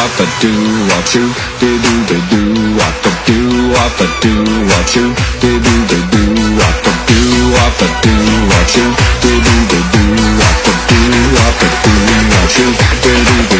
wop a do wop choo do do do do wop a do wop a do wop choo do do do do wop a do wop a do wop choo do do do do wop a do wop a do wop choo do do do